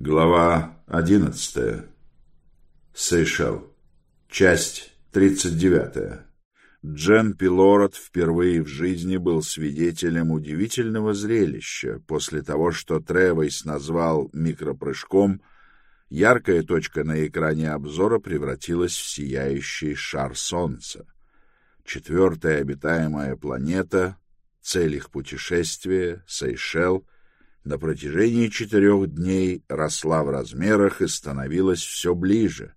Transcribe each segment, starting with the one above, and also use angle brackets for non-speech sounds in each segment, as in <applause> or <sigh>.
Глава одиннадцатая. Сейшел. Часть тридцать девятая. Джен Пилород впервые в жизни был свидетелем удивительного зрелища. После того, что Тревойс назвал микропрыжком, яркая точка на экране обзора превратилась в сияющий шар Солнца. Четвертая обитаемая планета, цель их путешествия, Сейшел, на протяжении четырех дней росла в размерах и становилась все ближе.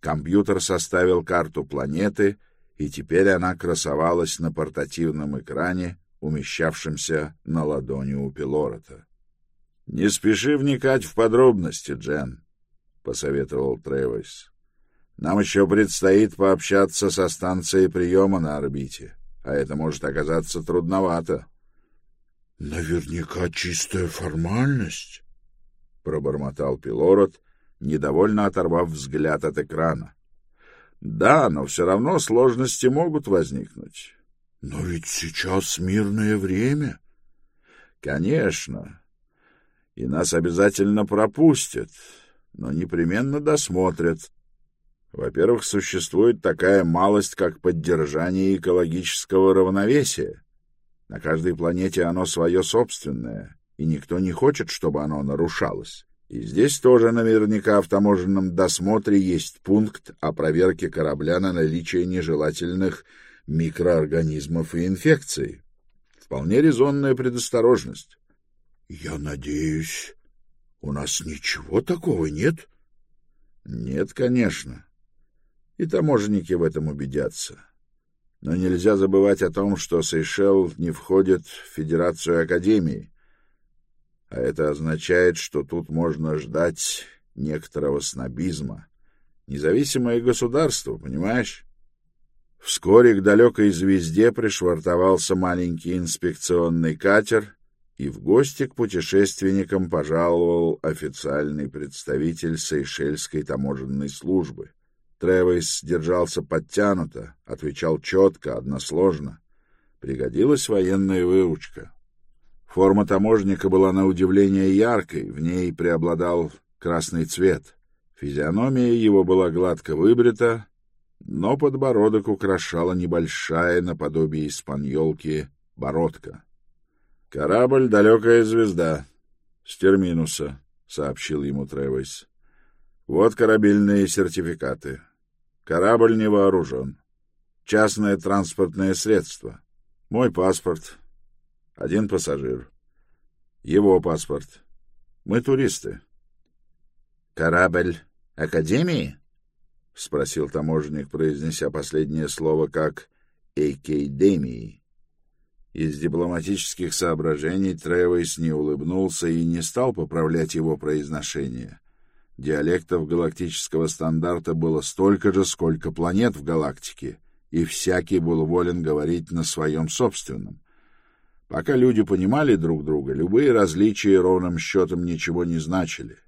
Компьютер составил карту планеты — и теперь она красовалась на портативном экране, умещавшемся на ладони у Пилорота. — Не спеши вникать в подробности, Джен, — посоветовал Тревойс. — Нам еще предстоит пообщаться со станцией приема на орбите, а это может оказаться трудновато. — Наверняка чистая формальность, — пробормотал Пилорот, недовольно оторвав взгляд от экрана. Да, но все равно сложности могут возникнуть. Но ведь сейчас мирное время. Конечно. И нас обязательно пропустят, но непременно досмотрят. Во-первых, существует такая малость, как поддержание экологического равновесия. На каждой планете оно свое собственное, и никто не хочет, чтобы оно нарушалось. И здесь тоже наверняка в таможенном досмотре есть пункт о проверке корабля на наличие нежелательных микроорганизмов и инфекций. Вполне резонная предосторожность. — Я надеюсь, у нас ничего такого нет? — Нет, конечно. И таможенники в этом убедятся. Но нельзя забывать о том, что Сейшел не входит в Федерацию Академии, а это означает, что тут можно ждать некоторого снобизма. Независимое государство, понимаешь? Вскоре к далекой звезде пришвартовался маленький инспекционный катер, и в гости к путешественникам пожаловал официальный представитель Сейшельской таможенной службы. Тревейс держался подтянуто, отвечал четко, односложно. Пригодилась военная выучка. Форма таможника была на удивление яркой, в ней преобладал красный цвет. Физиономия его была гладко выбрита, но подбородок украшала небольшая наподобие испаньолки бородка. «Корабль — далекая звезда. С терминуса», — сообщил ему Тревойс. «Вот корабельные сертификаты. Корабль не вооружен. Частное транспортное средство. Мой паспорт, один пассажир. Его паспорт. Мы туристы. Корабль Академии? спросил таможенник, произнеся последнее слово как «Эйкейдемии». Из дипломатических соображений Тревойс не улыбнулся и не стал поправлять его произношение. Диалектов галактического стандарта было столько же, сколько планет в галактике, и всякий был волен говорить на своем собственном. Пока люди понимали друг друга, любые различия ровным счетом ничего не значили.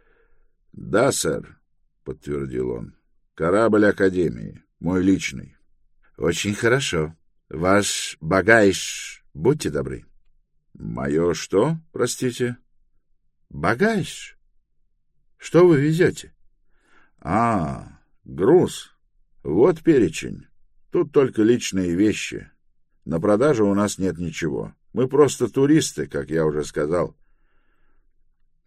— Да, сэр, — подтвердил он. — Корабль Академии, мой личный. — Очень хорошо. Ваш багаж, будьте добры. — Мое что, простите? — Багаж. Что вы везете? — А, груз. Вот перечень. Тут только личные вещи. На продажу у нас нет ничего. Мы просто туристы, как я уже сказал.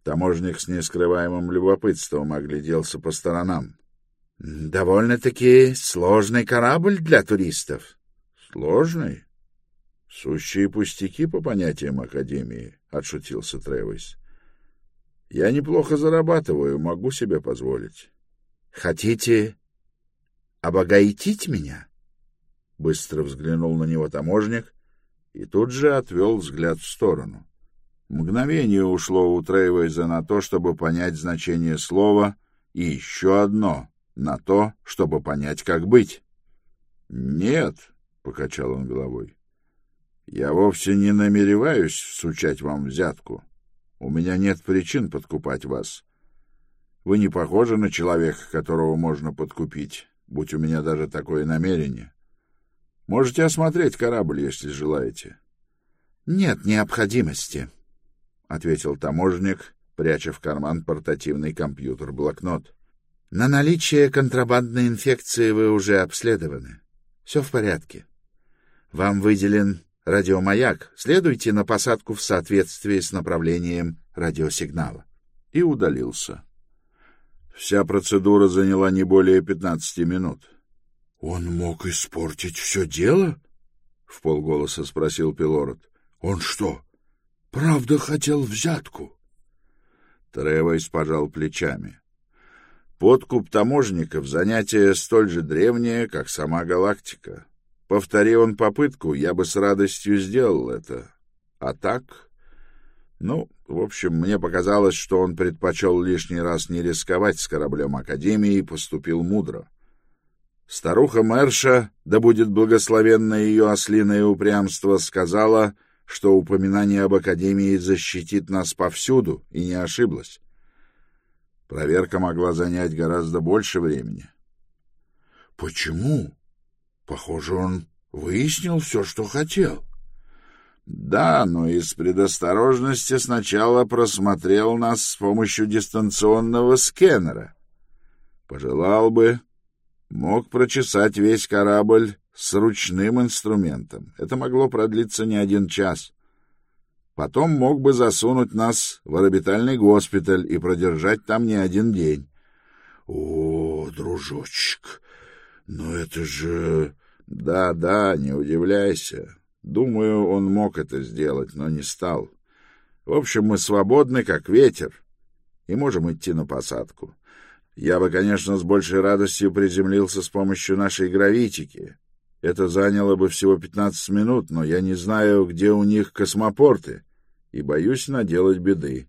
Таможник с нескрываемым любопытством огляделся по сторонам. — Довольно-таки сложный корабль для туристов. — Сложный? — Сущие пустяки по понятиям Академии, — отшутился Тревис. — Я неплохо зарабатываю, могу себе позволить. — Хотите обогатить меня? — Быстро взглянул на него таможник и тут же отвел взгляд в сторону. Мгновение ушло у Трейвейза на то, чтобы понять значение слова, и еще одно — на то, чтобы понять, как быть. «Нет», — покачал он головой, — «я вовсе не намереваюсь всучать вам взятку. У меня нет причин подкупать вас. Вы не похожи на человека, которого можно подкупить, будь у меня даже такое намерение. Можете осмотреть корабль, если желаете. — Нет необходимости, — ответил таможник пряча в карман портативный компьютер-блокнот. На наличие контрабандной инфекции вы уже обследованы. Все в порядке. Вам выделен радиомаяк. Следуйте на посадку в соответствии с направлением радиосигнала. И удалился. Вся процедура заняла не более пятнадцати минут. — Он мог испортить все дело? — в полголоса спросил Пилород. — Он что, правда хотел взятку? Тревойс пожал плечами. Подкуп таможников — занятие столь же древнее, как сама галактика. Повтори он попытку, я бы с радостью сделал это. А так... Ну, в общем, мне показалось, что он предпочел лишний раз не рисковать с кораблем Академии и поступил мудро. Старуха Мэрша, да будет благословенно ее ослиное упрямство, сказала, что упоминание об Академии защитит нас повсюду, и не ошиблась. Проверка могла занять гораздо больше времени. — Почему? Похоже, он выяснил все, что хотел. — Да, но из предосторожности сначала просмотрел нас с помощью дистанционного скэнера. Пожелал бы, мог прочесать весь корабль с ручным инструментом. Это могло продлиться не один час. Потом мог бы засунуть нас в орбитальный госпиталь и продержать там не один день. — О, дружочек, но это же... Да, да, не удивляйся. Думаю, он мог это сделать, но не стал. В общем, мы свободны, как ветер, и можем идти на посадку. Я бы, конечно, с большей радостью приземлился с помощью нашей гравитики. Это заняло бы всего пятнадцать минут, но я не знаю, где у них космопорты, и боюсь наделать беды.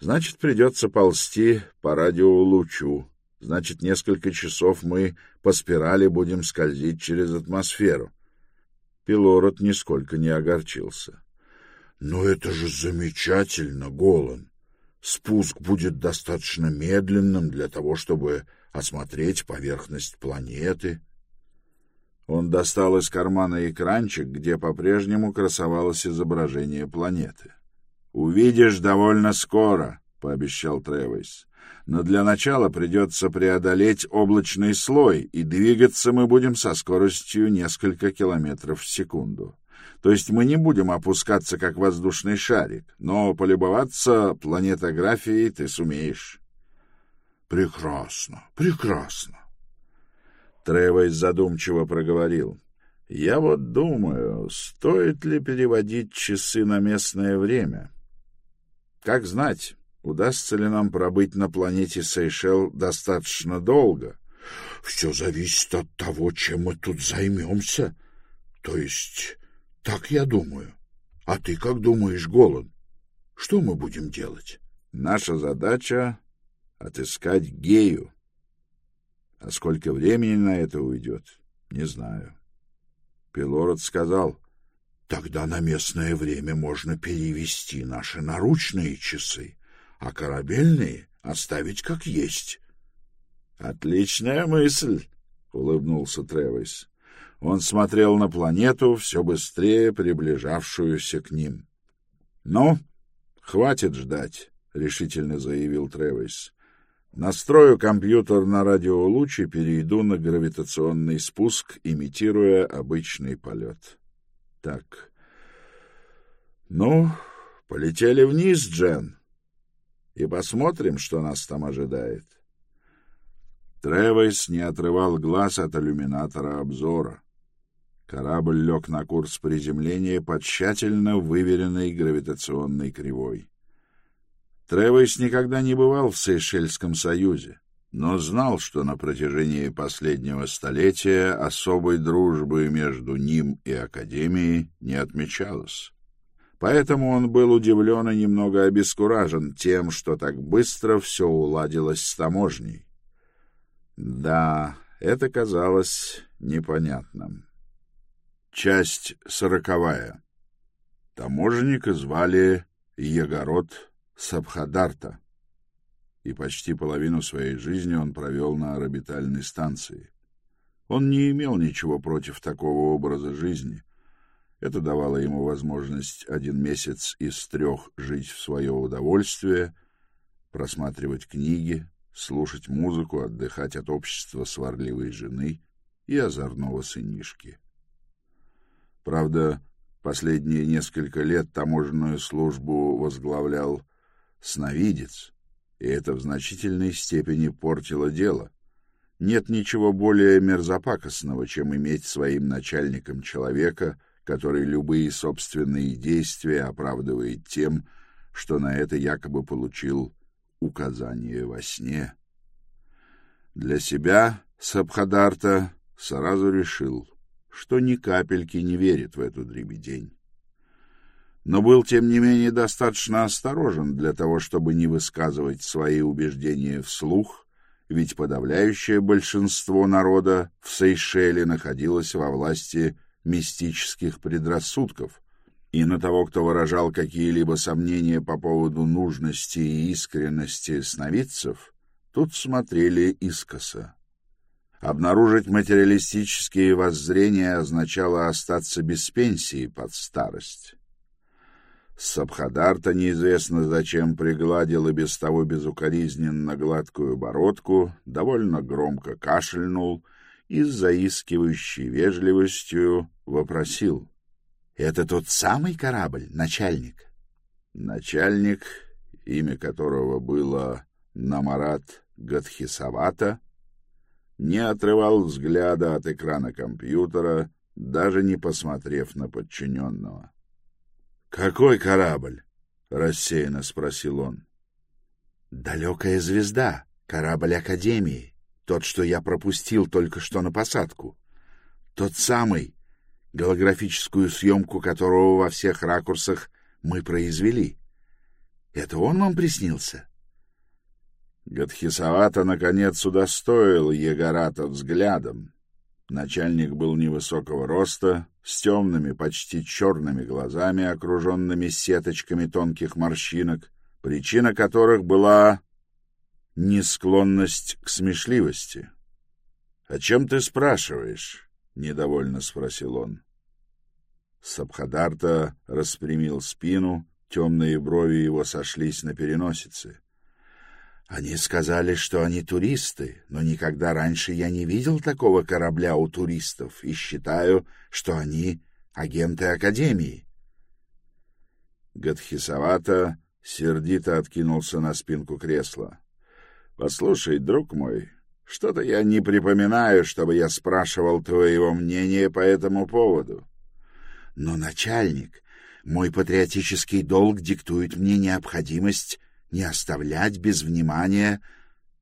Значит, придется ползти по радиолучу. Значит, несколько часов мы по спирали будем скользить через атмосферу. Пилород нисколько не огорчился. — Но это же замечательно, Голан. Спуск будет достаточно медленным для того, чтобы осмотреть поверхность планеты. Он достал из кармана экранчик, где по-прежнему красовалось изображение планеты. «Увидишь довольно скоро», — пообещал Тревис. «Но для начала придется преодолеть облачный слой, и двигаться мы будем со скоростью несколько километров в секунду. То есть мы не будем опускаться, как воздушный шарик, но полюбоваться планетографией ты сумеешь». «Прекрасно, прекрасно. Тревойс задумчиво проговорил. «Я вот думаю, стоит ли переводить часы на местное время? Как знать, удастся ли нам пробыть на планете Сейшел достаточно долго?» «Все зависит от того, чем мы тут займемся. То есть, так я думаю. А ты как думаешь, Голан? Что мы будем делать?» «Наша задача — отыскать Гею», а сколько времени на это уйдет, не знаю. Пилород сказал, тогда на местное время можно перевести наши наручные часы, а корабельные оставить как есть. Отличная мысль, улыбнулся Тревис. Он смотрел на планету, все быстрее приближавшуюся к ним. Ну, хватит ждать, решительно заявил Тревис. Настрою компьютер на радиолуч и перейду на гравитационный спуск, имитируя обычный полет. Так. Ну, полетели вниз, Джен, и посмотрим, что нас там ожидает. Тревойс не отрывал глаз от иллюминатора обзора. Корабль лег на курс приземления по тщательно выверенной гравитационной кривой. Тревойс никогда не бывал в Сейшельском союзе, но знал, что на протяжении последнего столетия особой дружбы между ним и Академией не отмечалось. Поэтому он был удивлен и немного обескуражен тем, что так быстро все уладилось с таможней. Да, это казалось непонятным. Часть сороковая. Таможенника звали Егород Сабхадарта, и почти половину своей жизни он провел на орбитальной станции. Он не имел ничего против такого образа жизни. Это давало ему возможность один месяц из трех жить в свое удовольствие, просматривать книги, слушать музыку, отдыхать от общества сварливой жены и озорного сынишки. Правда, последние несколько лет таможенную службу возглавлял сновидец, и это в значительной степени портило дело. Нет ничего более мерзопакостного, чем иметь своим начальником человека, который любые собственные действия оправдывает тем, что на это якобы получил указание во сне. Для себя Сабхадарта сразу решил, что ни капельки не верит в эту дребедень. Но был, тем не менее, достаточно осторожен для того, чтобы не высказывать свои убеждения вслух, ведь подавляющее большинство народа в Сейшеле находилось во власти мистических предрассудков, и на того, кто выражал какие-либо сомнения по поводу нужности и искренности сновидцев, тут смотрели искоса. Обнаружить материалистические воззрения означало остаться без пенсии под старость. Сабхадарта неизвестно зачем пригладил и без того безукоризненно гладкую бородку, довольно громко кашельнул и с заискивающей вежливостью вопросил. Это тот самый корабль, начальник? Начальник, имя которого было Намарат Гадхисавата, не отрывал взгляда от экрана компьютера, даже не посмотрев на подчиненного. «Какой корабль?» — рассеянно спросил он. «Далекая звезда, корабль Академии, тот, что я пропустил только что на посадку. Тот самый, голографическую съемку которого во всех ракурсах мы произвели. Это он вам приснился? Гадхисавата, наконец, удостоил Егората взглядом. Начальник был невысокого роста, с темными, почти черными глазами, окруженными сеточками тонких морщинок, причина которых была несклонность к смешливости. — О чем ты спрашиваешь? — недовольно спросил он. Сабхадарта распрямил спину, темные брови его сошлись на переносице. Они сказали, что они туристы, но никогда раньше я не видел такого корабля у туристов и считаю, что они агенты Академии. Гадхисавата сердито откинулся на спинку кресла. — Послушай, друг мой, что-то я не припоминаю, чтобы я спрашивал твоего мнения по этому поводу. Но, начальник, мой патриотический долг диктует мне необходимость не оставлять без внимания...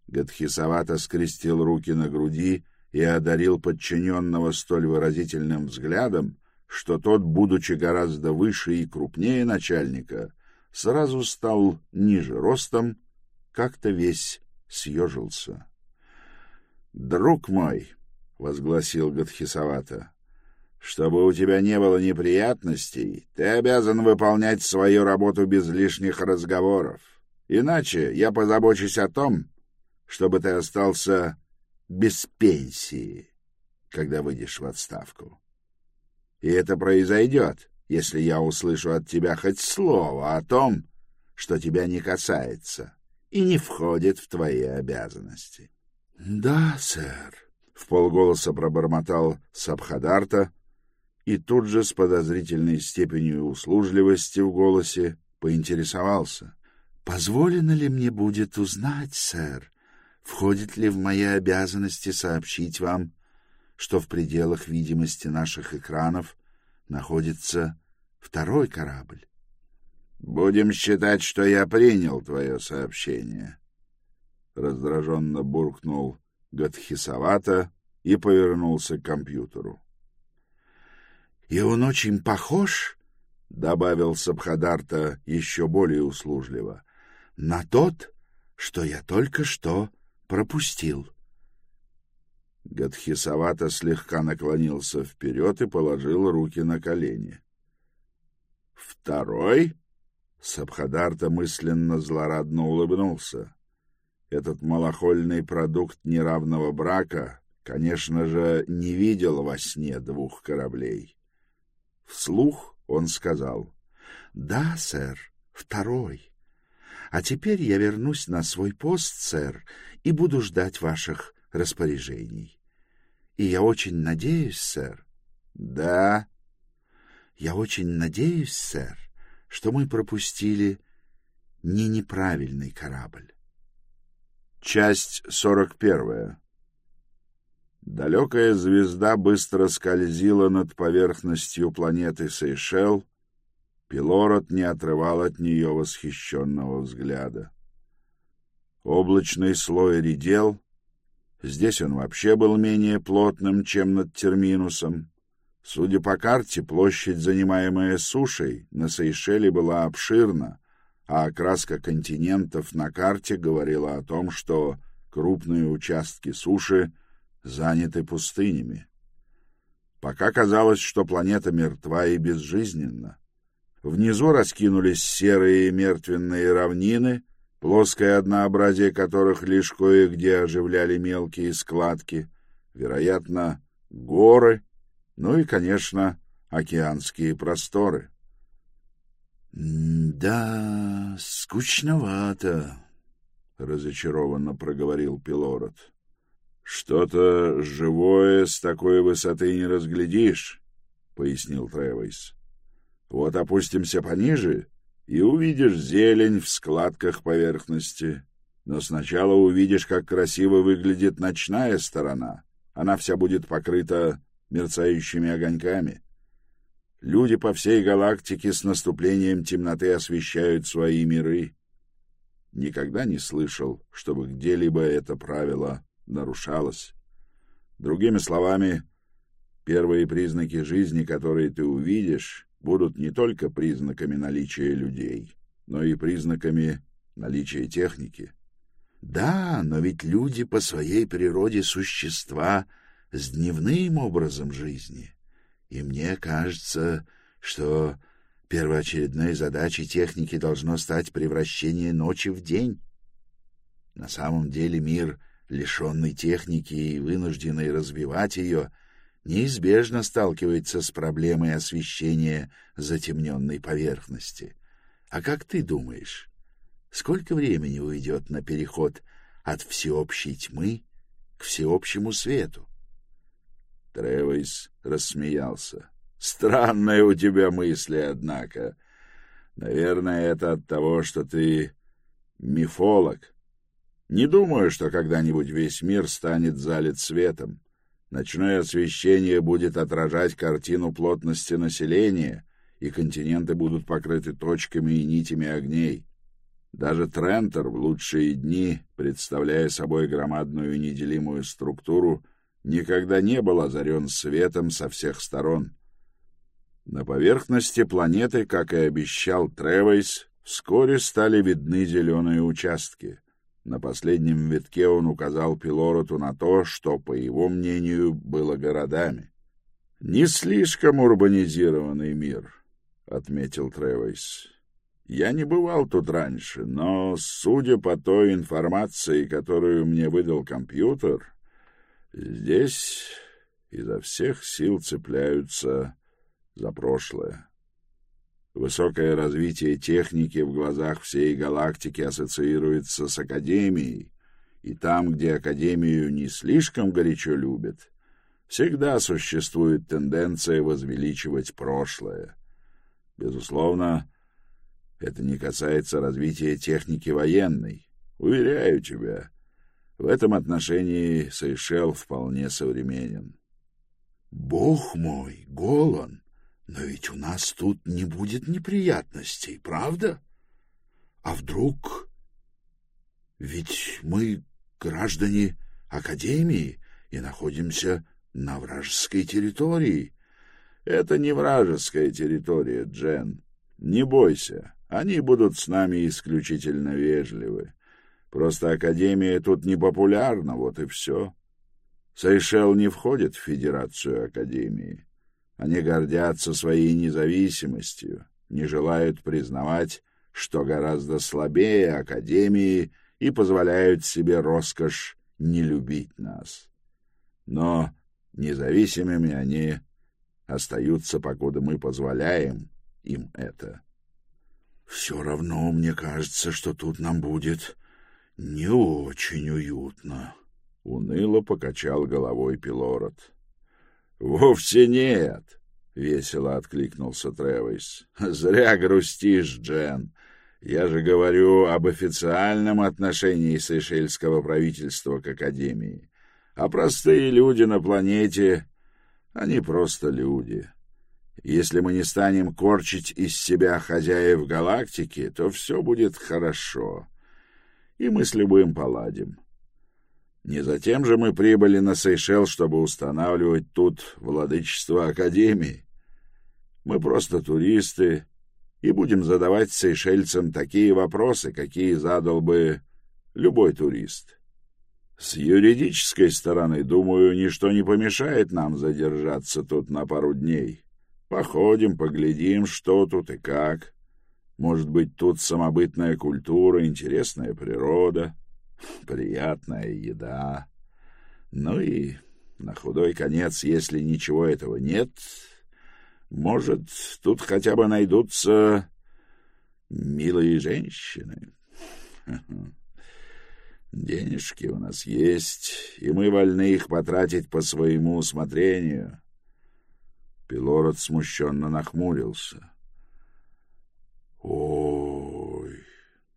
Гадхисавата скрестил руки на груди и одарил подчиненного столь выразительным взглядом, что тот, будучи гораздо выше и крупнее начальника, сразу стал ниже ростом, как-то весь съежился. — Друг мой, — возгласил Гадхисавата, чтобы у тебя не было неприятностей, ты обязан выполнять свою работу без лишних разговоров. Иначе я позабочусь о том, чтобы ты остался без пенсии, когда выйдешь в отставку. И это произойдет, если я услышу от тебя хоть слово о том, что тебя не касается и не входит в твои обязанности. — Да, сэр, — в полголоса пробормотал Сабхадарта, и тут же с подозрительной степенью услужливости в голосе поинтересовался. — Позволено ли мне будет узнать, сэр, входит ли в мои обязанности сообщить вам, что в пределах видимости наших экранов находится второй корабль? — Будем считать, что я принял твое сообщение. Раздраженно буркнул Гадхисавата и повернулся к компьютеру. И он очень похож, — добавил Сабхадарта еще более услужливо, — на тот, что я только что пропустил. Гадхисавата слегка наклонился вперед и положил руки на колени. «Второй?» Сабхадарта мысленно злорадно улыбнулся. Этот малохольный продукт неравного брака, конечно же, не видел во сне двух кораблей. Вслух он сказал. — Да, сэр, второй. А теперь я вернусь на свой пост, сэр, и буду ждать ваших распоряжений. И я очень надеюсь, сэр. — Да. — Я очень надеюсь, сэр, что мы пропустили не неправильный корабль. Часть сорок первая Далекая звезда быстро скользила над поверхностью планеты Сейшел. Пилород не отрывал от нее восхищенного взгляда. Облачный слой редел. Здесь он вообще был менее плотным, чем над Терминусом. Судя по карте, площадь, занимаемая сушей, на Сейшеле была обширна, а окраска континентов на карте говорила о том, что крупные участки суши — заняты пустынями. Пока казалось, что планета мертва и безжизненна. Внизу раскинулись серые мертвенные равнины, плоское однообразие которых лишь кое-где оживляли мелкие складки, вероятно, горы, ну и, конечно, океанские просторы. — Да, скучновато, — разочарованно проговорил Пилород. — «Что-то живое с такой высоты не разглядишь», — пояснил Тревойс. «Вот опустимся пониже, и увидишь зелень в складках поверхности. Но сначала увидишь, как красиво выглядит ночная сторона. Она вся будет покрыта мерцающими огоньками. Люди по всей галактике с наступлением темноты освещают свои миры. Никогда не слышал, чтобы где-либо это правило нарушалось. Другими словами, первые признаки жизни, которые ты увидишь, будут не только признаками наличия людей, но и признаками наличия техники. Да, но ведь люди по своей природе существа с дневным образом жизни. И мне кажется, что первоочередной задачей техники должно стать превращение ночи в день. На самом деле мир — лишенный техники и вынужденный развивать ее, неизбежно сталкивается с проблемой освещения затемненной поверхности. А как ты думаешь, сколько времени уйдет на переход от всеобщей тьмы к всеобщему свету? Тревойс рассмеялся. Странные у тебя мысли, однако. Наверное, это от того, что ты мифолог. Не думаю, что когда-нибудь весь мир станет залит светом. Ночное освещение будет отражать картину плотности населения, и континенты будут покрыты точками и нитями огней. Даже Трентер в лучшие дни, представляя собой громадную неделимую структуру, никогда не был озарен светом со всех сторон. На поверхности планеты, как и обещал Тревейс, вскоре стали видны зеленые участки — на последнем витке он указал Пилороту на то, что, по его мнению, было городами. «Не слишком урбанизированный мир», — отметил Тревойс. «Я не бывал тут раньше, но, судя по той информации, которую мне выдал компьютер, здесь изо всех сил цепляются за прошлое». Высокое развитие техники в глазах всей галактики ассоциируется с Академией, и там, где Академию не слишком горячо любят, всегда существует тенденция возвеличивать прошлое. Безусловно, это не касается развития техники военной. Уверяю тебя, в этом отношении Сейшел вполне современен. — Бог мой, Голан! Но ведь у нас тут не будет неприятностей, правда? А вдруг... Ведь мы граждане Академии и находимся на вражеской территории. Это не вражеская территория, Джен. Не бойся, они будут с нами исключительно вежливы. Просто Академия тут не популярна, вот и все. Сейшел не входит в Федерацию Академии. Они гордятся своей независимостью, не желают признавать, что гораздо слабее Академии и позволяют себе роскошь не любить нас. Но независимыми они остаются, покуда мы позволяем им это. — Все равно мне кажется, что тут нам будет не очень уютно. Уныло покачал головой Пилород. — Вовсе нет, — весело откликнулся Тревис. — Зря грустишь, Джен. Я же говорю об официальном отношении сейшельского правительства к Академии. А простые люди на планете, они просто люди. Если мы не станем корчить из себя хозяев галактики, то все будет хорошо, и мы с любым поладим. Не затем же мы прибыли на Сейшел, чтобы устанавливать тут владычество Академии. Мы просто туристы, и будем задавать сейшельцам такие вопросы, какие задал бы любой турист. С юридической стороны, думаю, ничто не помешает нам задержаться тут на пару дней. Походим, поглядим, что тут и как. Может быть, тут самобытная культура, интересная природа, приятная еда. Ну и на худой конец, если ничего этого нет, может, тут хотя бы найдутся милые женщины. Денежки у нас есть, и мы вольны их потратить по своему усмотрению. Пилород смущенно нахмурился. —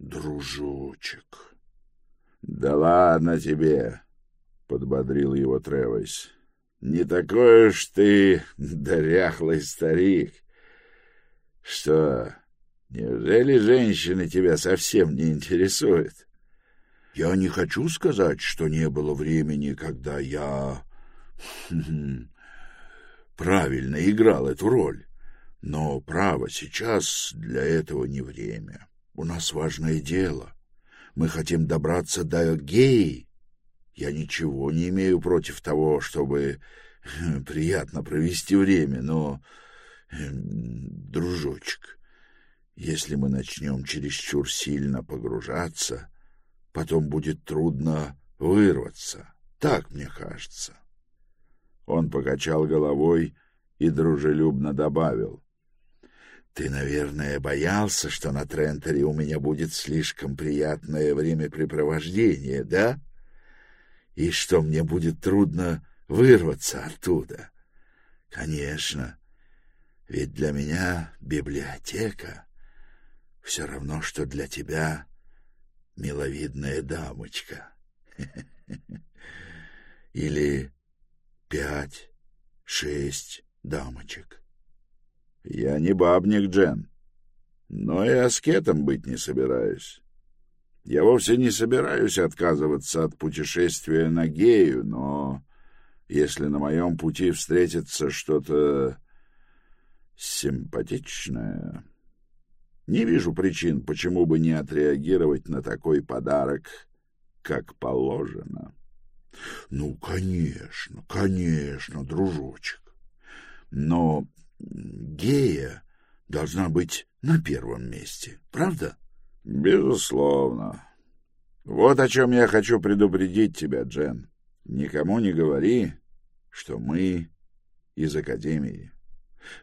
дружочек! — Да ладно тебе! — подбодрил его Тревойс. Не такой уж ты дряхлый старик. Что, неужели женщины тебя совсем не интересуют? Я не хочу сказать, что не было времени, когда я правильно играл эту роль. Но, право, сейчас для этого не время. У нас важное дело. Мы хотим добраться до геи, я ничего не имею против того, чтобы <laughs> приятно провести время, но, эм, дружочек, если мы начнем чересчур сильно погружаться, потом будет трудно вырваться. Так мне кажется. Он покачал головой и дружелюбно добавил. — Ты, наверное, боялся, что на Трентере у меня будет слишком приятное времяпрепровождение, да? — и что мне будет трудно вырваться оттуда. Конечно, ведь для меня библиотека все равно, что для тебя миловидная дамочка. <laughs> Или пять, шесть дамочек. Я не бабник, Джен, но и аскетом быть не собираюсь. Я вовсе не собираюсь отказываться от путешествия на Гею, но если на моем пути встретится что-то симпатичное, не вижу причин, почему бы не отреагировать на такой подарок, как положено. — Ну, конечно, конечно, дружочек. Но гея должна быть на первом месте, правда? — Безусловно. Вот о чем я хочу предупредить тебя, Джен. Никому не говори, что мы из Академии.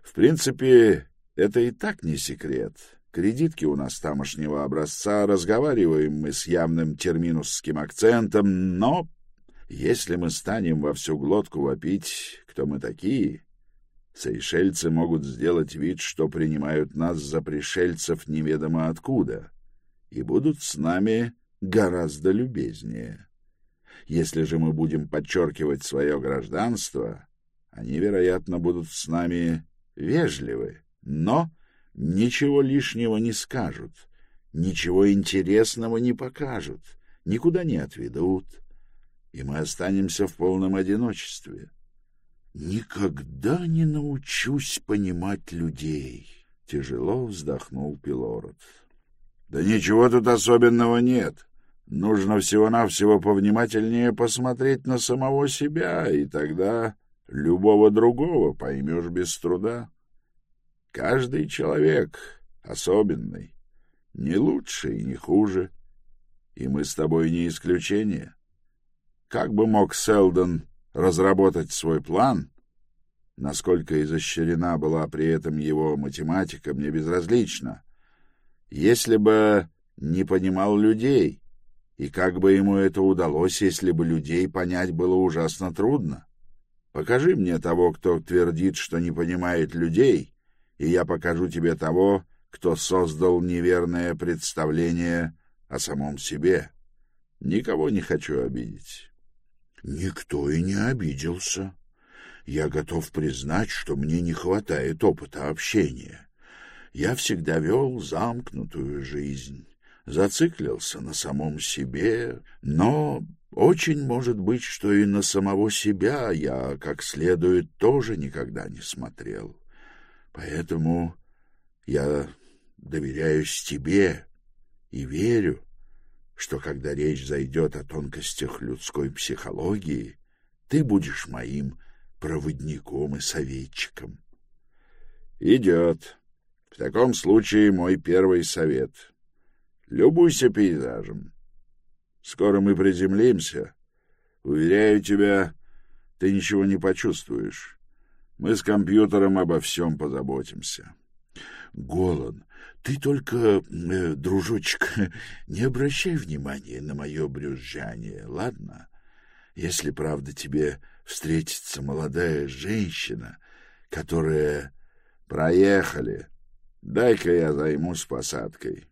В принципе, это и так не секрет. Кредитки у нас тамошнего образца, разговариваем мы с явным терминусским акцентом, но если мы станем во всю глотку вопить, кто мы такие, сейшельцы могут сделать вид, что принимают нас за пришельцев неведомо откуда и будут с нами гораздо любезнее. Если же мы будем подчеркивать свое гражданство, они, вероятно, будут с нами вежливы, но ничего лишнего не скажут, ничего интересного не покажут, никуда не отведут, и мы останемся в полном одиночестве. «Никогда не научусь понимать людей», — тяжело вздохнул Пилород. Да ничего тут особенного нет. Нужно всего-навсего повнимательнее посмотреть на самого себя, и тогда любого другого поймешь без труда. Каждый человек особенный, не лучше и не хуже, и мы с тобой не исключение. Как бы мог Селдон разработать свой план, Насколько изощрена была при этом его математика, мне безразлично. Если бы не понимал людей, и как бы ему это удалось, если бы людей понять было ужасно трудно? Покажи мне того, кто твердит, что не понимает людей, и я покажу тебе того, кто создал неверное представление о самом себе. Никого не хочу обидеть. Никто и не обиделся. Я готов признать, что мне не хватает опыта общения. Я всегда вел замкнутую жизнь, зациклился на самом себе, но очень может быть, что и на самого себя я как следует тоже никогда не смотрел. Поэтому я доверяюсь тебе и верю, что когда речь зайдет о тонкостях людской психологии, ты будешь моим проводником и советчиком. Идет. В таком случае мой первый совет. Любуйся пейзажем. Скоро мы приземлимся. Уверяю тебя, ты ничего не почувствуешь. Мы с компьютером обо всем позаботимся. Голан, ты только, э, дружочек, <laughs> не обращай внимания на мое брюзжание, ладно? Если, правда, тебе встретится молодая женщина, которая... Проехали. Дай-ка я займусь посадкой.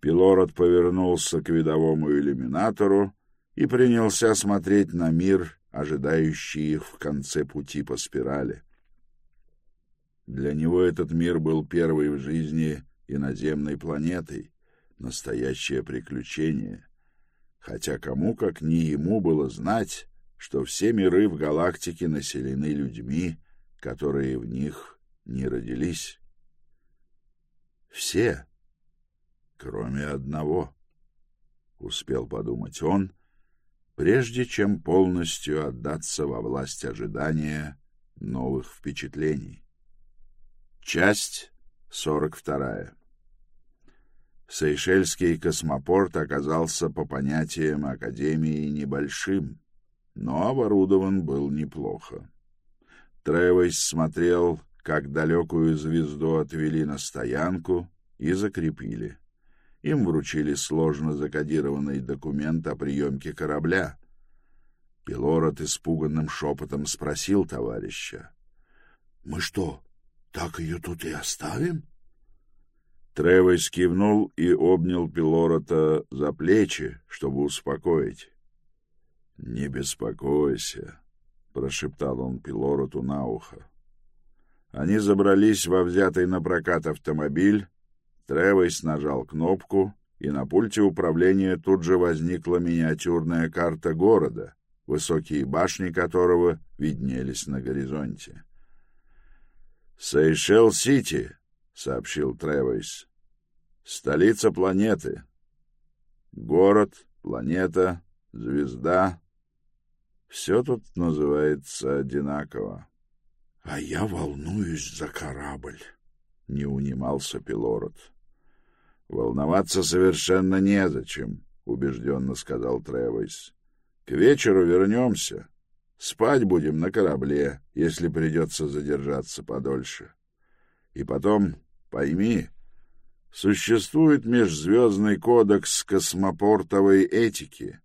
Пилород повернулся к видовому иллюминатору и принялся смотреть на мир, ожидающий их в конце пути по спирали. Для него этот мир был первый в жизни иноземной планетой, настоящее приключение. Хотя кому, как ни ему, было знать, что все миры в галактике населены людьми, которые в них не родились. Все, кроме одного, успел подумать он, прежде чем полностью отдаться во власть ожидания новых впечатлений. Часть сорок вторая. Сейшельский космопорт оказался по понятиям Академии небольшим, но оборудован был неплохо. Тревойс смотрел, как далекую звезду отвели на стоянку и закрепили. Им вручили сложно закодированный документ о приемке корабля. Пилород испуганным шепотом спросил товарища. — Мы что, так ее тут и оставим? Тревойс кивнул и обнял Пилорота за плечи, чтобы успокоить. «Не беспокойся», — прошептал он Пилороту на ухо. Они забрались во взятый на прокат автомобиль, Тревойс нажал кнопку, и на пульте управления тут же возникла миниатюрная карта города, высокие башни которого виднелись на горизонте. «Сейшел-Сити», — сообщил Тревойс. «Столица планеты. Город, планета, звезда, все тут называется одинаково. — А я волнуюсь за корабль, — не унимался Пилород. — Волноваться совершенно незачем, — убежденно сказал Тревойс. — К вечеру вернемся. Спать будем на корабле, если придется задержаться подольше. И потом, пойми, существует межзвездный кодекс космопортовой этики,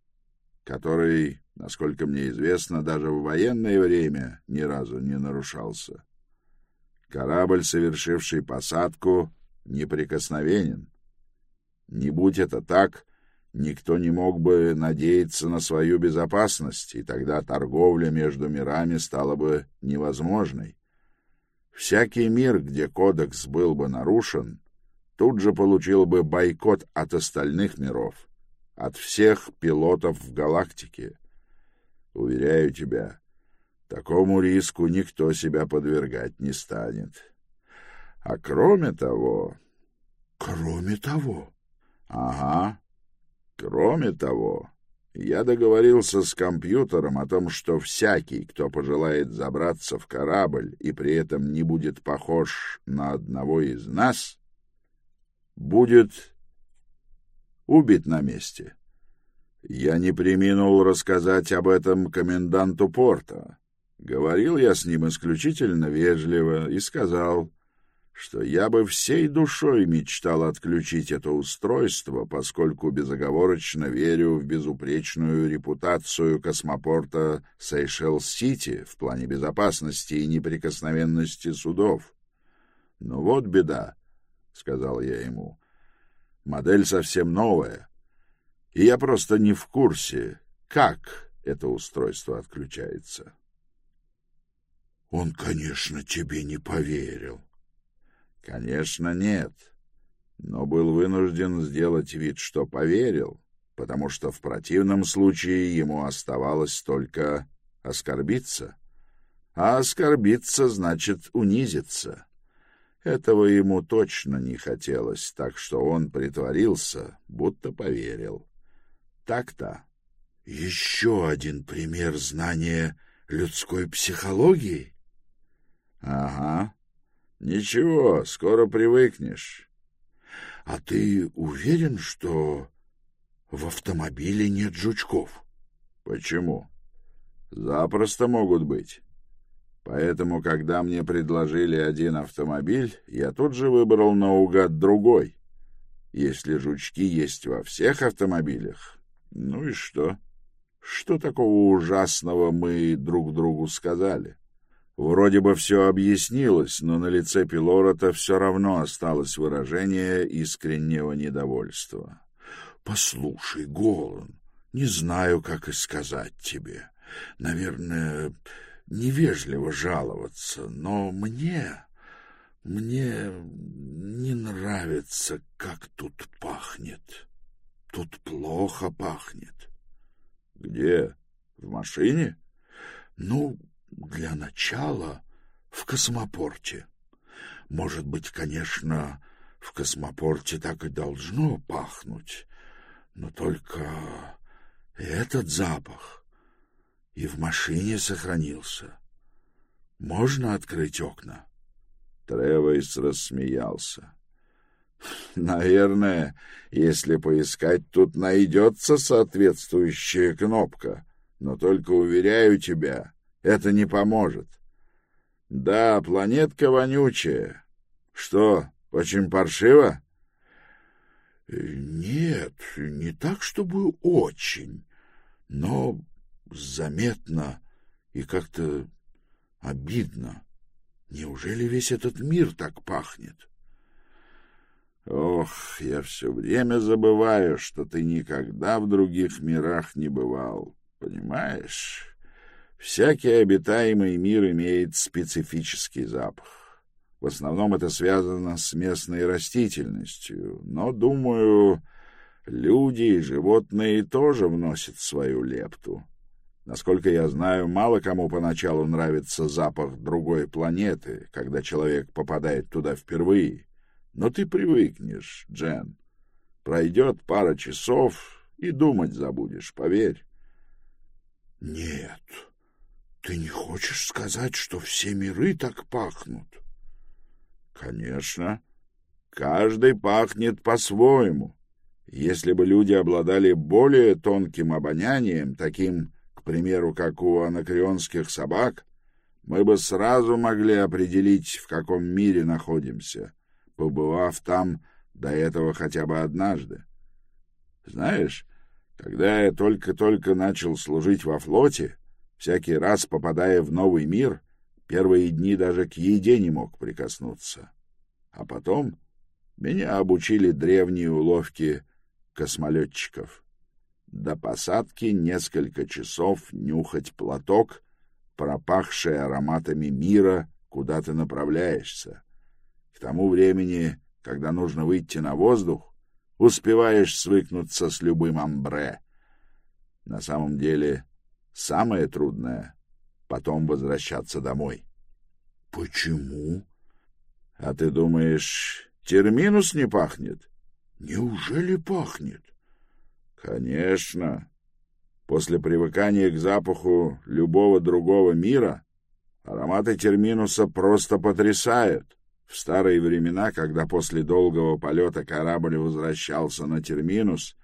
который насколько мне известно, даже в военное время ни разу не нарушался. Корабль, совершивший посадку, неприкосновенен. Не будь это так, никто не мог бы надеяться на свою безопасность, и тогда торговля между мирами стала бы невозможной. Всякий мир, где кодекс был бы нарушен, тут же получил бы бойкот от остальных миров, от всех пилотов в галактике. Уверяю тебя, такому риску никто себя подвергать не станет. А кроме того... Кроме того? Ага. Кроме того, я договорился с компьютером о том, что всякий, кто пожелает забраться в корабль и при этом не будет похож на одного из нас, будет убит на месте. — я не приминул рассказать об этом коменданту порта. Говорил я с ним исключительно вежливо и сказал, что я бы всей душой мечтал отключить это устройство, поскольку безоговорочно верю в безупречную репутацию космопорта Сейшел-Сити в плане безопасности и неприкосновенности судов. «Ну вот беда», — сказал я ему. «Модель совсем новая, и я просто не в курсе, как это устройство отключается». Он, конечно, тебе не поверил. Конечно, нет. Но был вынужден сделать вид, что поверил, потому что в противном случае ему оставалось только оскорбиться. А оскорбиться значит унизиться. Этого ему точно не хотелось, так что он притворился, будто поверил. Так-то. Еще один пример знания людской психологии? Ага. Ничего, скоро привыкнешь. А ты уверен, что в автомобиле нет жучков? Почему? Запросто могут быть. Поэтому, когда мне предложили один автомобиль, я тут же выбрал наугад другой. Если жучки есть во всех автомобилях, ну и что? Что такого ужасного мы друг другу сказали? Вроде бы все объяснилось, но на лице Пилорота все равно осталось выражение искреннего недовольства. — Послушай, Голан, не знаю, как и сказать тебе. Наверное, невежливо жаловаться, но мне... Мне не нравится, как тут пахнет. Тут плохо пахнет. — Где? В машине? — Ну, для начала в космопорте. Может быть, конечно, в космопорте так и должно пахнуть, но только этот запах и в машине сохранился. Можно открыть окна? Тревойс рассмеялся. Наверное, если поискать, тут найдется соответствующая кнопка. Но только уверяю тебя, это не поможет. Да, планетка вонючая. Что, очень паршиво? Нет, не так, чтобы очень, но заметно и как-то обидно. Неужели весь этот мир так пахнет? Ох, я все время забываю, что ты никогда в других мирах не бывал, понимаешь? Всякий обитаемый мир имеет специфический запах. В основном это связано с местной растительностью, но, думаю, люди и животные тоже вносят свою лепту. Насколько я знаю, мало кому поначалу нравится запах другой планеты, когда человек попадает туда впервые. Но ты привыкнешь, Джен. Пройдет пара часов, и думать забудешь, поверь. — Нет, ты не хочешь сказать, что все миры так пахнут? Конечно. Каждый пахнет по-своему. Если бы люди обладали более тонким обонянием, таким, к примеру, как у анакреонских собак, мы бы сразу могли определить, в каком мире находимся, побывав там до этого хотя бы однажды. Знаешь, когда я только-только начал служить во флоте, Всякий раз, попадая в новый мир, первые дни даже к еде не мог прикоснуться. А потом меня обучили древние уловки космолетчиков. До посадки несколько часов нюхать платок, пропахший ароматами мира, куда ты направляешься. К тому времени, когда нужно выйти на воздух, успеваешь свыкнуться с любым амбре. На самом деле Самое трудное — потом возвращаться домой. — Почему? — А ты думаешь, терминус не пахнет? — Неужели пахнет? — Конечно. После привыкания к запаху любого другого мира ароматы терминуса просто потрясают. В старые времена, когда после долгого полета корабль возвращался на терминус,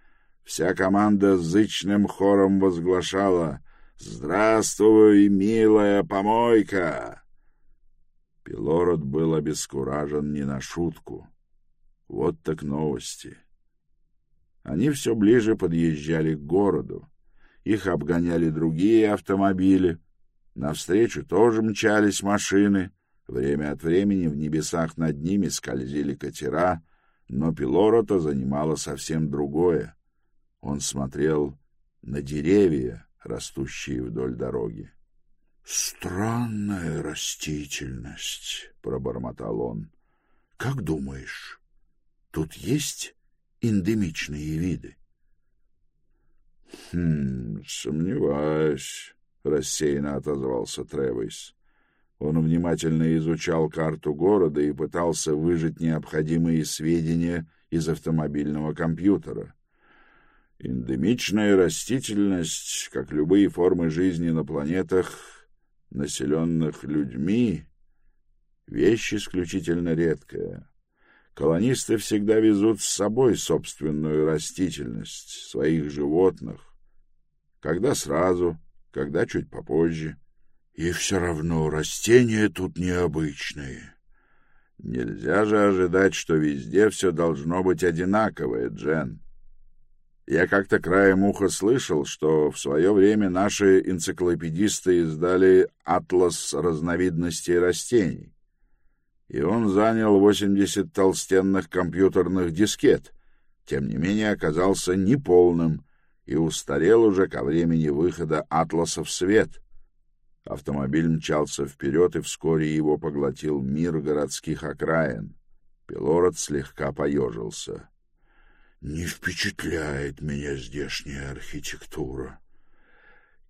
вся команда зычным хором возглашала — «Здравствуй, милая помойка!» Пилород был обескуражен не на шутку. Вот так новости. Они все ближе подъезжали к городу. Их обгоняли другие автомобили. Навстречу тоже мчались машины. Время от времени в небесах над ними скользили катера, но Пилорота занимало совсем другое. Он смотрел на деревья, растущие вдоль дороги. «Странная растительность», — пробормотал он. «Как думаешь, тут есть эндемичные виды?» «Хм, сомневаюсь», — рассеянно отозвался Тревис. Он внимательно изучал карту города и пытался выжать необходимые сведения из автомобильного компьютера. Эндемичная растительность, как любые формы жизни на планетах, населенных людьми, вещь исключительно редкая. Колонисты всегда везут с собой собственную растительность, своих животных. Когда сразу, когда чуть попозже. И все равно растения тут необычные. Нельзя же ожидать, что везде все должно быть одинаковое, Джен. Я как-то краем уха слышал, что в свое время наши энциклопедисты издали «Атлас разновидностей растений», и он занял 80 толстенных компьютерных дискет, тем не менее оказался неполным и устарел уже ко времени выхода «Атласа» в свет. Автомобиль мчался вперед, и вскоре его поглотил мир городских окраин. Пилород слегка поежился. Не впечатляет меня здешняя архитектура.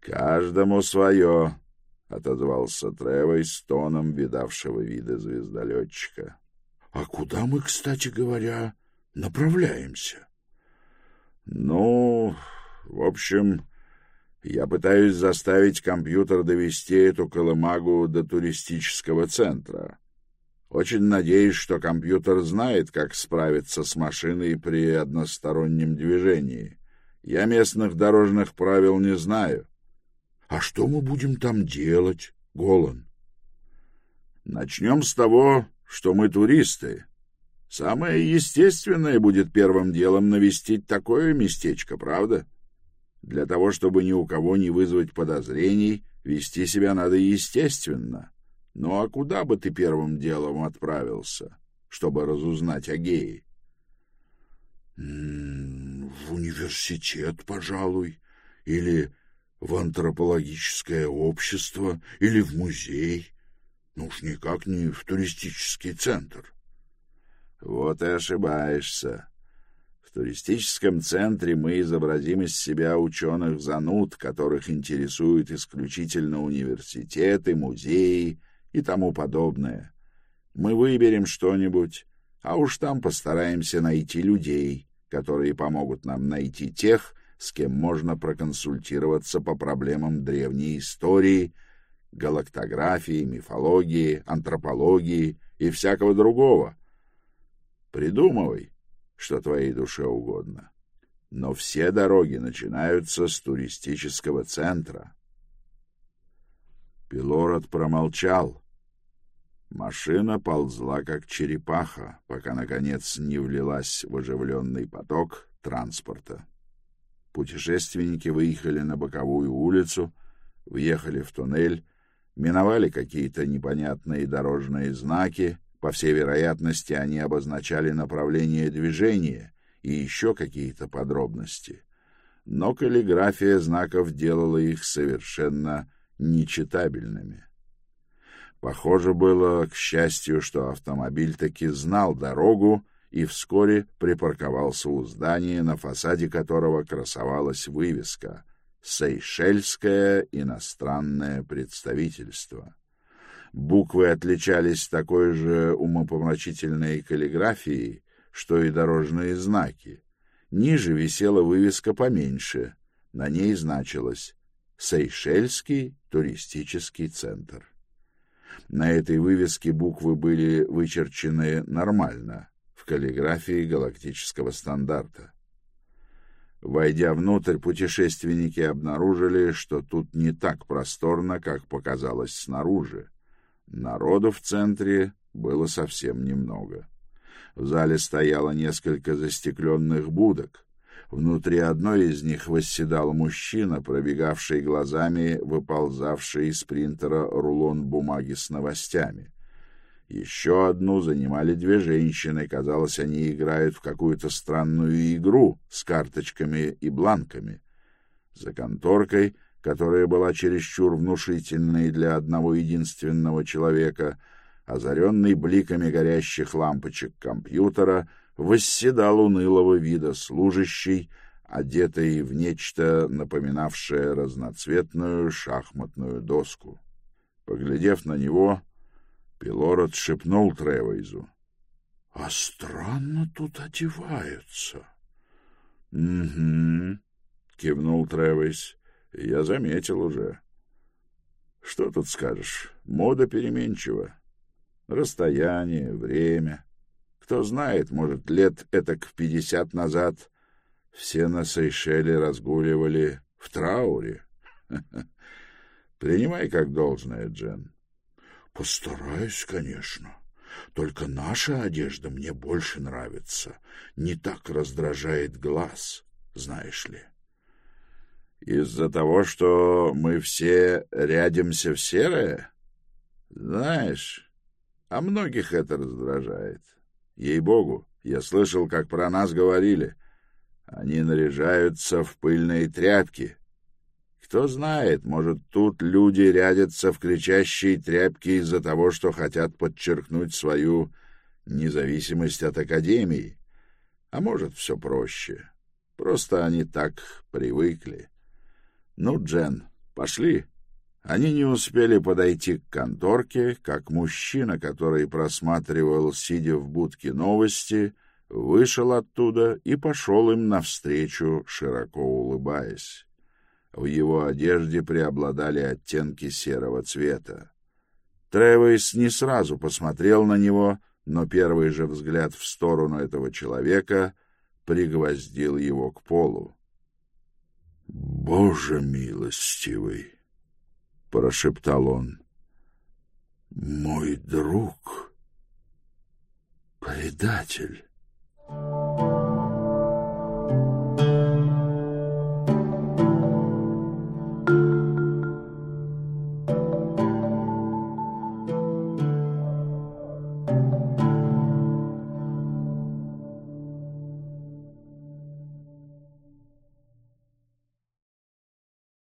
Каждому свое, — отозвался Тревой с тоном видавшего вида звездолетчика. — А куда мы, кстати говоря, направляемся? — Ну, в общем, я пытаюсь заставить компьютер довести эту колымагу до туристического центра. Очень надеюсь, что компьютер знает, как справиться с машиной при одностороннем движении. Я местных дорожных правил не знаю. А что мы будем там делать, Голан? Начнем с того, что мы туристы. Самое естественное будет первым делом навестить такое местечко, правда? Для того, чтобы ни у кого не вызвать подозрений, вести себя надо естественно. Ну а куда бы ты первым делом отправился, чтобы разузнать о гее? В университет, пожалуй, или в антропологическое общество, или в музей. Ну уж никак не в туристический центр. Вот и ошибаешься. В туристическом центре мы изобразим из себя ученых-зануд, которых интересуют исключительно университеты, музеи и тому подобное. Мы выберем что-нибудь, а уж там постараемся найти людей, которые помогут нам найти тех, с кем можно проконсультироваться по проблемам древней истории, галактографии, мифологии, антропологии и всякого другого. Придумывай, что твоей душе угодно. Но все дороги начинаются с туристического центра. Пилород промолчал. Машина ползла, как черепаха, пока, наконец, не влилась в оживленный поток транспорта. Путешественники выехали на боковую улицу, въехали в туннель, миновали какие-то непонятные дорожные знаки, по всей вероятности, они обозначали направление движения и еще какие-то подробности. Но каллиграфия знаков делала их совершенно нечитабельными. Похоже было, к счастью, что автомобиль таки знал дорогу и вскоре припарковался у здания, на фасаде которого красовалась вывеска «Сейшельское иностранное представительство». Буквы отличались такой же умопомрачительной каллиграфией, что и дорожные знаки. Ниже висела вывеска поменьше, на ней значилось Сейшельский туристический центр. На этой вывеске буквы были вычерчены нормально, в каллиграфии галактического стандарта. Войдя внутрь, путешественники обнаружили, что тут не так просторно, как показалось снаружи. Народу в центре было совсем немного. В зале стояло несколько застекленных будок. Внутри одной из них восседал мужчина, пробегавший глазами выползавший из принтера рулон бумаги с новостями. Еще одну занимали две женщины. Казалось, они играют в какую-то странную игру с карточками и бланками. За конторкой, которая была чересчур внушительной для одного единственного человека, озаренный бликами горящих лампочек компьютера — восседал унылого вида служащий, одетый в нечто напоминавшее разноцветную шахматную доску. Поглядев на него, Пилород шепнул Тревейзу. — А странно тут одеваются. — Угу, — кивнул Тревейз. — Я заметил уже. — Что тут скажешь? Мода переменчива. Расстояние, время — кто знает, может, лет этак в пятьдесят назад все на Сейшеле разгуливали в трауре. <laughs> Принимай как должное, Джен. Постараюсь, конечно. Только наша одежда мне больше нравится. Не так раздражает глаз, знаешь ли. Из-за того, что мы все рядимся в серое? Знаешь, а многих это раздражает. Ей-богу, я слышал, как про нас говорили. Они наряжаются в пыльные тряпки. Кто знает, может, тут люди рядятся в кричащие тряпки из-за того, что хотят подчеркнуть свою независимость от Академии. А может, все проще. Просто они так привыкли. Ну, Джен, пошли. Они не успели подойти к конторке, как мужчина, который просматривал, сидя в будке новости, вышел оттуда и пошел им навстречу, широко улыбаясь. В его одежде преобладали оттенки серого цвета. Тревис не сразу посмотрел на него, но первый же взгляд в сторону этого человека пригвоздил его к полу. «Боже милостивый!» —— прошептал он. «Мой друг — предатель».